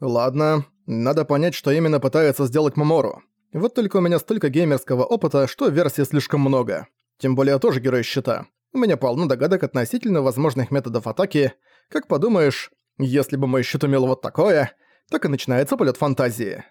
Ладно, надо понять, что именно пытается сделать Мамору. Вот только у меня столько геймерского опыта, что версий слишком много. Тем более я тоже герой щита. У меня полно догадок относительно возможных методов атаки. Как подумаешь, если бы мой щит умел вот такое, так и начинается полет фантазии.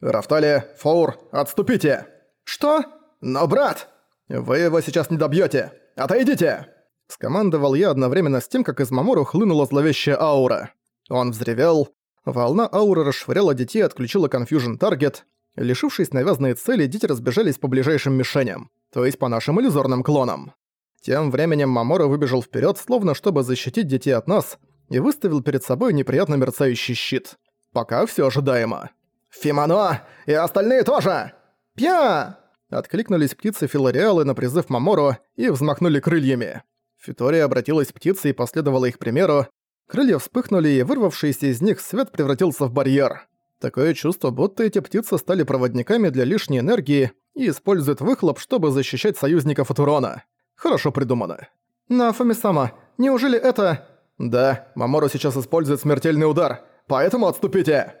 «Рафтали, Фаур, отступите!» «Что? Но, брат!» «Вы его сейчас не добьете! Отойдите!» Скомандовал я одновременно с тем, как из Мамору хлынула зловещая аура. Он взревел. Волна ауры расшвыряла детей и отключила Confusion Target. Лишившись навязанной цели, дети разбежались по ближайшим мишеням, то есть по нашим иллюзорным клонам. Тем временем Мамора выбежал вперед, словно чтобы защитить детей от нас, и выставил перед собой неприятно мерцающий щит. Пока все ожидаемо. «Фимано! И остальные тоже! Пья!» Откликнулись птицы Филариалы на призыв Мамору и взмахнули крыльями. Фитория обратилась птицей и последовала их примеру. Крылья вспыхнули, и вырвавшийся из них свет превратился в барьер. Такое чувство, будто эти птицы стали проводниками для лишней энергии и используют выхлоп, чтобы защищать союзников от урона. Хорошо придумано. «Нафами-сама, неужели это...» «Да, Мамору сейчас использует смертельный удар, поэтому отступите!»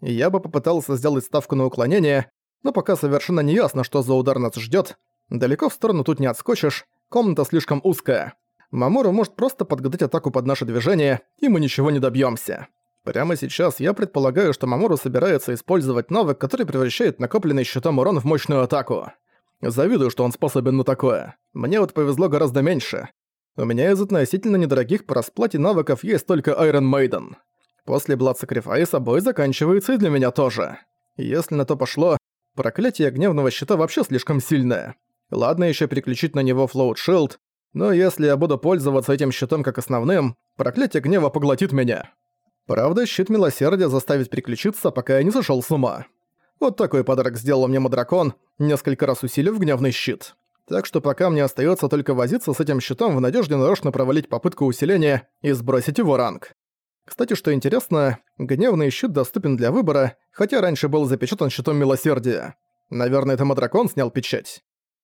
Я бы попытался сделать ставку на уклонение, но пока совершенно не ясно, что за удар нас ждёт. Далеко в сторону тут не отскочишь, комната слишком узкая. Мамору может просто подгадать атаку под наше движение, и мы ничего не добьёмся. Прямо сейчас я предполагаю, что Мамору собирается использовать навык, который превращает накопленный щитом урон в мощную атаку. Завидую, что он способен на такое. Мне вот повезло гораздо меньше. У меня из относительно недорогих по расплате навыков есть только Iron Maiden. После Blood Sacrifice собой заканчивается и для меня тоже. Если на то пошло, проклятие гневного щита вообще слишком сильное. Ладно еще переключить на него Float Shield, но если я буду пользоваться этим щитом как основным, проклятие гнева поглотит меня. Правда, щит милосердия заставит переключиться, пока я не сошёл с ума. Вот такой подарок сделал мне Мадракон, несколько раз усилив гневный щит. Так что пока мне остается только возиться с этим щитом в надежде нарочно провалить попытку усиления и сбросить его ранг. Кстати, что интересно, гневный щит доступен для выбора, хотя раньше был запечатан щитом милосердия. Наверное, это Мадракон снял печать.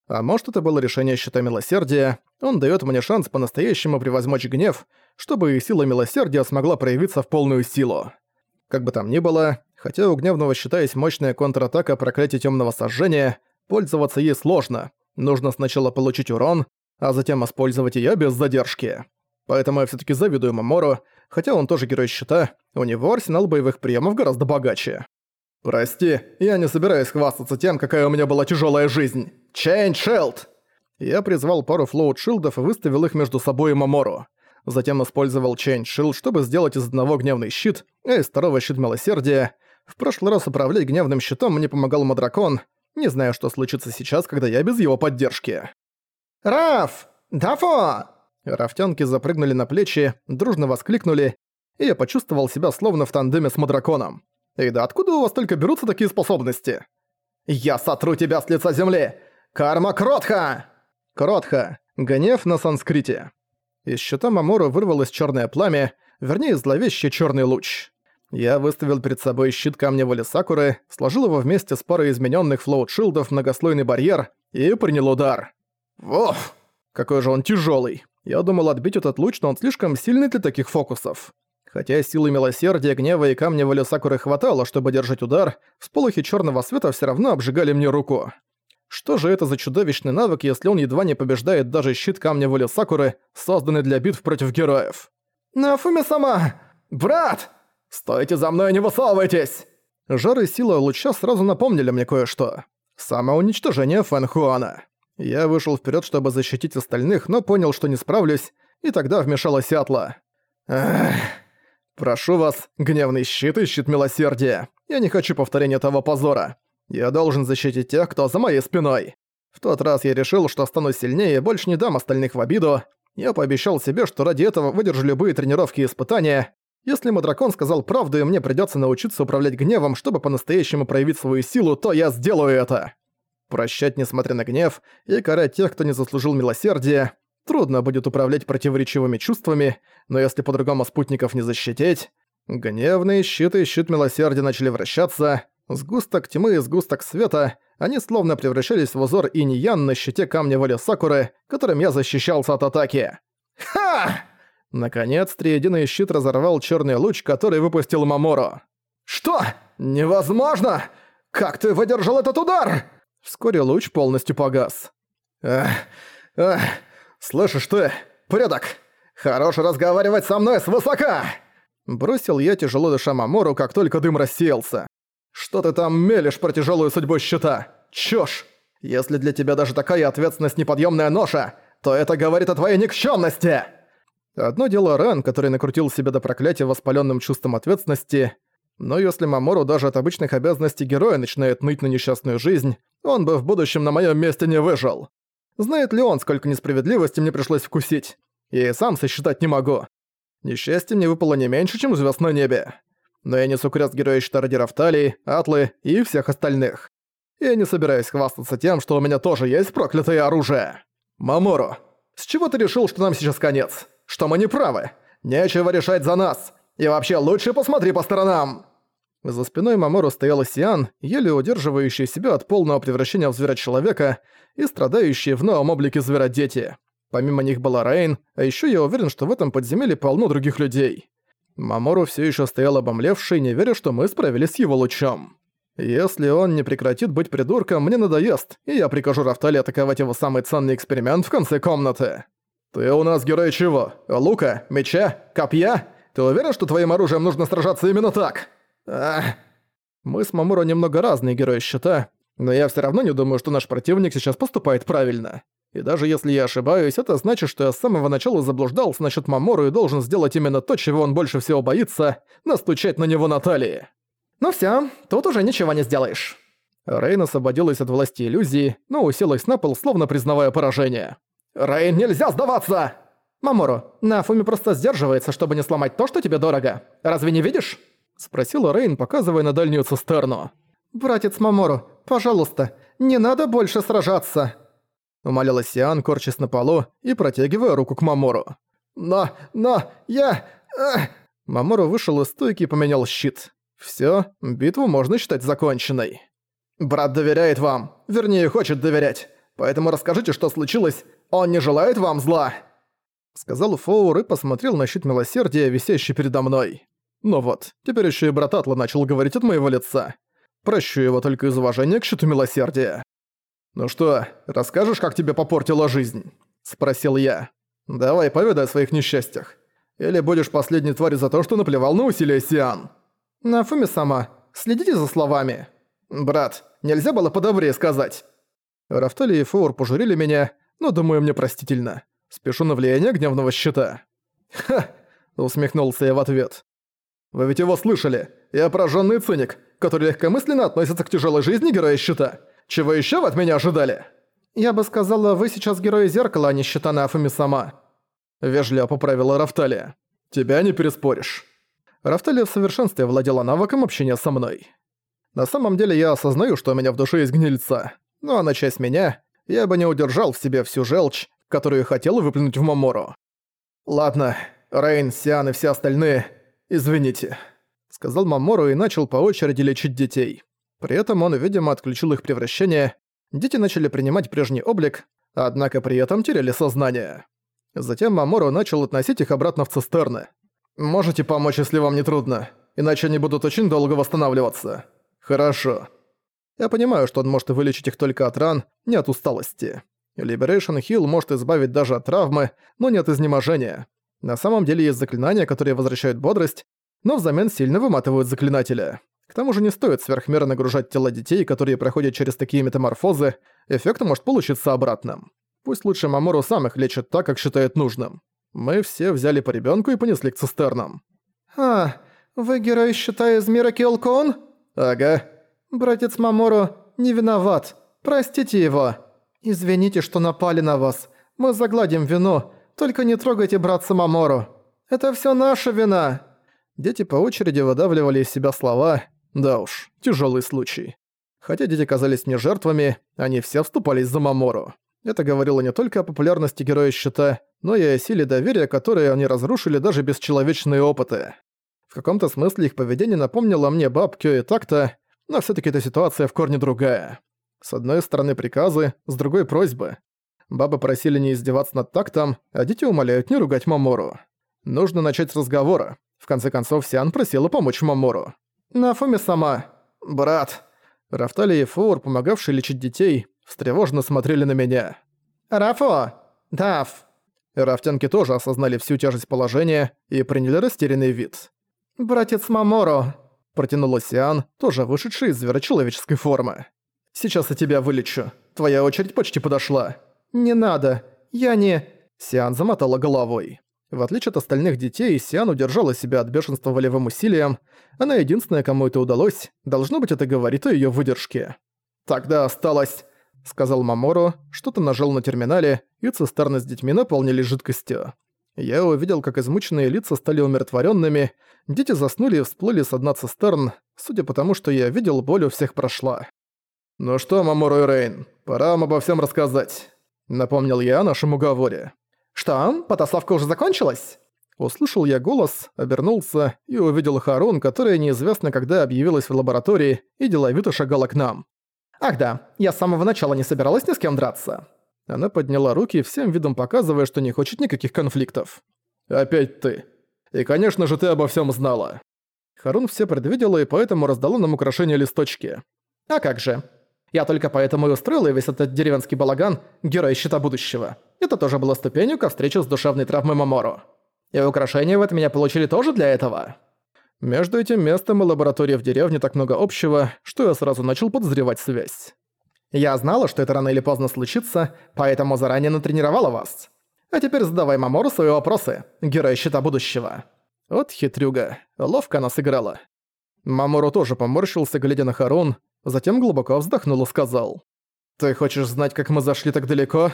А может, это было решение щита милосердия. Он дает мне шанс по-настоящему превозмочь гнев, чтобы сила милосердия смогла проявиться в полную силу. Как бы там ни было, хотя у гневного щита есть мощная контратака проклятия темного сожжения, пользоваться ей сложно. Нужно сначала получить урон, а затем использовать ее без задержки. Поэтому я все таки завидую Мамору, хотя он тоже герой щита, у него арсенал боевых приемов гораздо богаче. «Прости, я не собираюсь хвастаться тем, какая у меня была тяжелая жизнь. Change Shield!» Я призвал пару флоут-шилдов и выставил их между собой и Мамору. Затем использовал Change Shield, чтобы сделать из одного гневный щит, а из второго щит милосердия. В прошлый раз управлять гневным щитом мне помогал Мадракон, не знаю, что случится сейчас, когда я без его поддержки. «Раф! Дафо!» Рафтянки запрыгнули на плечи, дружно воскликнули, и я почувствовал себя словно в тандеме с Мадраконом. «И да откуда у вас только берутся такие способности?» «Я сотру тебя с лица земли! Карма Кротха!» Кротха. Гнев на санскрите. Из щита Мамору вырвалось черное пламя, вернее, зловещий черный луч. Я выставил перед собой щит камня воли Сакуры, сложил его вместе с парой измененных флоут-шилдов в многослойный барьер и принял удар. Воф! Какой же он тяжелый. Я думал отбить этот луч, но он слишком сильный для таких фокусов. Хотя силы милосердия, гнева и камня воли Сакуры хватало, чтобы держать удар, всполохи черного света все равно обжигали мне руку. Что же это за чудовищный навык, если он едва не побеждает даже щит камня воли Сакуры, созданный для битв против героев? «Нафуми-сама! Брат! Стойте за мной, не высовывайтесь!» Жар и сила луча сразу напомнили мне кое-что. Самоуничтожение Фэн Хуана. Я вышел вперед, чтобы защитить остальных, но понял, что не справлюсь, и тогда вмешалась Атла. Эх, прошу вас, гневный щит и щит милосердия. Я не хочу повторения того позора. Я должен защитить тех, кто за моей спиной. В тот раз я решил, что стану сильнее и больше не дам остальных в обиду. Я пообещал себе, что ради этого выдержу любые тренировки и испытания. Если Мадракон сказал правду и мне придётся научиться управлять гневом, чтобы по-настоящему проявить свою силу, то я сделаю это. Прощать, несмотря на гнев, и карать тех, кто не заслужил милосердия. Трудно будет управлять противоречивыми чувствами, но если по-другому спутников не защитить... Гневные щиты и щит милосердия начали вращаться. Сгусток тьмы и сгусток света, они словно превращались в узор инь-ян на щите камня воли Сакуры, которым я защищался от атаки. Ха! Наконец, триединый щит разорвал черный луч, который выпустил Маморо. «Что? Невозможно! Как ты выдержал этот удар?» Вскоре луч полностью погас. «Эх, эх, слышишь ты, предок, хорош разговаривать со мной свысока!» Бросил я тяжело дыша Мамору, как только дым рассеялся. «Что ты там мелешь про тяжелую судьбу щита? Чушь! Если для тебя даже такая ответственность неподъемная ноша, то это говорит о твоей никчемности!» Одно дело Рен, который накрутил себя до проклятия воспаленным чувством ответственности, но если Мамору даже от обычных обязанностей героя начинает ныть на несчастную жизнь, он бы в будущем на моем месте не выжил. Знает ли он, сколько несправедливости мне пришлось вкусить? Я и сам сосчитать не могу. Несчастье мне выпало не меньше, чем звезд на небе. Но я несу крест героя щита ради Атлы и всех остальных. Я не собираюсь хвастаться тем, что у меня тоже есть проклятое оружие. Мамору, с чего ты решил, что нам сейчас конец? Что мы не правы? Нечего решать за нас. И вообще лучше посмотри по сторонам. За спиной Мамору стояла Сиан, еле удерживающая себя от полного превращения в зверя-человека и страдающие в новом облике зверодети. Помимо них была Рейн, а еще я уверен, что в этом подземелье полно других людей. Мамору все еще стоял обомлевший, не веря, что мы справились с его лучом. Если он не прекратит быть придурком, мне надоест, и я прикажу Рафтали атаковать его самый ценный эксперимент в конце комнаты. «Ты у нас герой чего? Лука? Меча? Копья? Ты уверен, что твоим оружием нужно сражаться именно так?» Ах. Мы с Мамуро немного разные герои щита, но я все равно не думаю, что наш противник сейчас поступает правильно. И даже если я ошибаюсь, это значит, что я с самого начала заблуждался насчет Мамору и должен сделать именно то, чего он больше всего боится — настучать на него на талии. Ну все, тут уже ничего не сделаешь. Рейн освободилась от власти иллюзии, но уселась на пол, словно признавая поражение. «Рейн, нельзя сдаваться!» «Мамору, Нафуми просто сдерживается, чтобы не сломать то, что тебе дорого. Разве не видишь?» Спросила Рейн, показывая на дальнюю цистерну. «Братец Мамору, пожалуйста, не надо больше сражаться!» Умоляла Сиан, корчась на полу и протягивая руку к Мамору. «Но, но, я...» эх. Мамору вышел из стойки и поменял щит. Всё, битву можно считать законченной. «Брат доверяет вам, вернее, хочет доверять. Поэтому расскажите, что случилось. Он не желает вам зла!» Сказал Фоур и посмотрел на щит милосердия, висящий передо мной. Ну вот, теперь еще и брат Атла начал говорить от моего лица. Прощу его только из уважения к счету милосердия. «Ну что, расскажешь, как тебе попортила жизнь?» – спросил я. «Давай, поведай о своих несчастьях. Или будешь последней тварью за то, что наплевал на усилия Сиан?» «Нафуми сама, следите за словами». «Брат, нельзя было подобрее сказать». Рафтали и Фоур пожурили меня, но, думаю, мне простительно. Спешу на влияние гневного щита. «Ха!» – усмехнулся я в ответ. Вы ведь его слышали. Я пораженный циник, который легкомысленно относится к тяжелой жизни героя щита. Чего еще вы от меня ожидали? Я бы сказала, вы сейчас герой зеркала, а не щита на Афами сама. Вежливо поправила Рафталия. Тебя не переспоришь. Рафталия в совершенстве владела навыком общения со мной. На самом деле я осознаю, что у меня в душе есть гнильца. Но она часть меня, я бы не удержал в себе всю желчь, которую хотел выплюнуть в Мамору. Ладно, Рейн, Сиан и все остальные – «Извините», — сказал Мамору и начал по очереди лечить детей. При этом он, видимо, отключил их превращение. Дети начали принимать прежний облик, однако при этом теряли сознание. Затем Мамору начал относить их обратно в цистерны. «Можете помочь, если вам не трудно, иначе они будут очень долго восстанавливаться». «Хорошо». Я понимаю, что он может вылечить их только от ран, не от усталости. Liberation Heal может избавить даже от травмы, но не от изнеможения. На самом деле есть заклинания, которые возвращают бодрость, но взамен сильно выматывают заклинателя. К тому же не стоит сверхмерно нагружать тела детей, которые проходят через такие метаморфозы, эффект может получиться обратным. Пусть лучше Мамору сам их лечит так, как считает нужным. Мы все взяли по ребенку и понесли к цистернам. «А, вы герой счета из мира Килкон?» «Ага». «Братец Мамору не виноват. Простите его. Извините, что напали на вас. Мы загладим вину, только не трогайте братца Мамору. Это всё наша вина!» Дети по очереди выдавливали из себя слова. Да уж, тяжёлый случай. Хотя дети казались мне жертвами, они все вступались за Мамору. Это говорило не только о популярности героя щита, но и о силе доверия, которые они разрушили даже бесчеловечные опыты. В каком-то смысле их поведение напомнило мне бабкю и так-то, но всё-таки эта ситуация в корне другая. С одной стороны приказы, с другой просьбы. Бабы просили не издеваться над тактом, а дети умоляют не ругать Мамору. Нужно начать с разговора. В конце концов, Сиан просила помочь Мамору. Нафуми сама. Брат. Рафтали и Фур, помогавшие лечить детей, встревоженно смотрели на меня. «Рафо! Даф!» Рафтянки тоже осознали всю тяжесть положения и приняли растерянный вид. «Братец Маморо!» – протянула Сиан, тоже вышедший из зверочеловеческой формы. «Сейчас я тебя вылечу. Твоя очередь почти подошла». «Не надо. Я не...» Сиан замотала головой. В отличие от остальных детей, Сиан удержала себя от бешенства волевым усилием. Она единственная, кому это удалось. Должно быть, это говорит о её выдержке. «Тогда осталось...» — сказал Мамору, что-то нажал на терминале, и цистерны с детьми наполнились жидкостью. Я увидел, как измученные лица стали умиротворенными, дети заснули и всплыли с дна цистерн, судя по тому, что я видел, боль у всех прошла. «Ну что, Мамору и Рейн, пора вам обо всем рассказать», — напомнил я о нашем уговоре. «Что, потасовка уже закончилась?» Услышал я голос, обернулся и увидел Харун, которая неизвестно когда объявилась в лаборатории и деловито шагала к нам. «Ах да, я с самого начала не собиралась ни с кем драться». Она подняла руки, всем видом показывая, что не хочет никаких конфликтов. «Опять ты. И, конечно же, ты обо всем знала». Харун все предвидела и поэтому раздала нам украшения листочки. «А как же? Я только поэтому и устроила весь этот деревенский балаган Герой Щита Будущего. Это тоже было ступенью ко встрече с душевной травмой Мамору. И украшения вы от меня получили тоже для этого. Между этим местом и лабораторией в деревне так много общего, что я сразу начал подозревать связь. Я знала, что это рано или поздно случится, поэтому заранее натренировала вас. А теперь задавай Мамору свои вопросы, герой Щита Будущего. Вот хитрюга, ловко она сыграла. Мамору тоже поморщился, глядя на Харун, затем глубоко вздохнул и сказал. «Ты хочешь знать, как мы зашли так далеко?»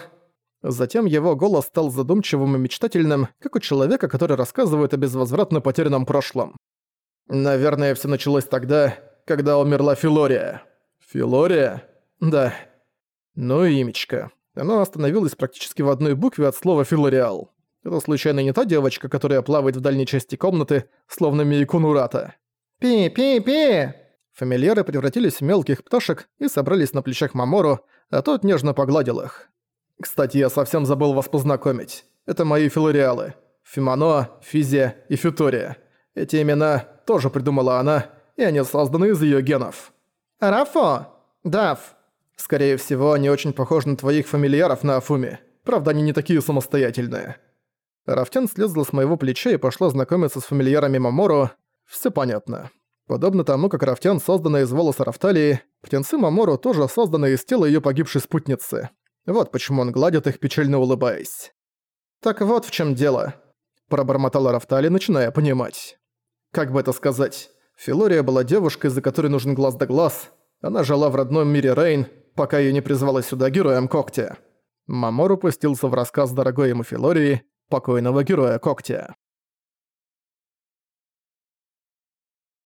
Затем его голос стал задумчивым и мечтательным, как у человека, который рассказывает о безвозвратно потерянном прошлом. «Наверное, все началось тогда, когда умерла Филория». «Филория?» «Да». «Ну и имечко. Оно остановилось практически в одной букве от слова «филориал». Это случайно не та девочка, которая плавает в дальней части комнаты, словно Миикунурата. «Пи-пи-пи!» Фамильяры превратились в мелких пташек и собрались на плечах Мамору, а тот нежно погладил их. Кстати, я совсем забыл вас познакомить. Это мои филориалы. Фимано, Физия и Фютория. Эти имена тоже придумала она, и они созданы из её генов. Рафо? Дав. Скорее всего, они очень похожи на твоих фамильяров на Афуме. Правда, они не такие самостоятельные. Рафтян слезла с моего плеча и пошла знакомиться с фамильярами Мамору. Всё понятно. Подобно тому, как Рафтян создана из волоса Рафталии, птенцы Мамору тоже созданы из тела её погибшей спутницы. Вот почему он гладит их, печально улыбаясь. «Так вот в чем дело», – пробормотала Рафтали, начиная понимать. Как бы это сказать? Филория была девушкой, за которой нужен глаз да глаз. Она жила в родном мире Рейн, пока ее не призвала сюда героем Когтя. Мамор упустился в рассказ дорогой ему Филории, покойного героя Когтя.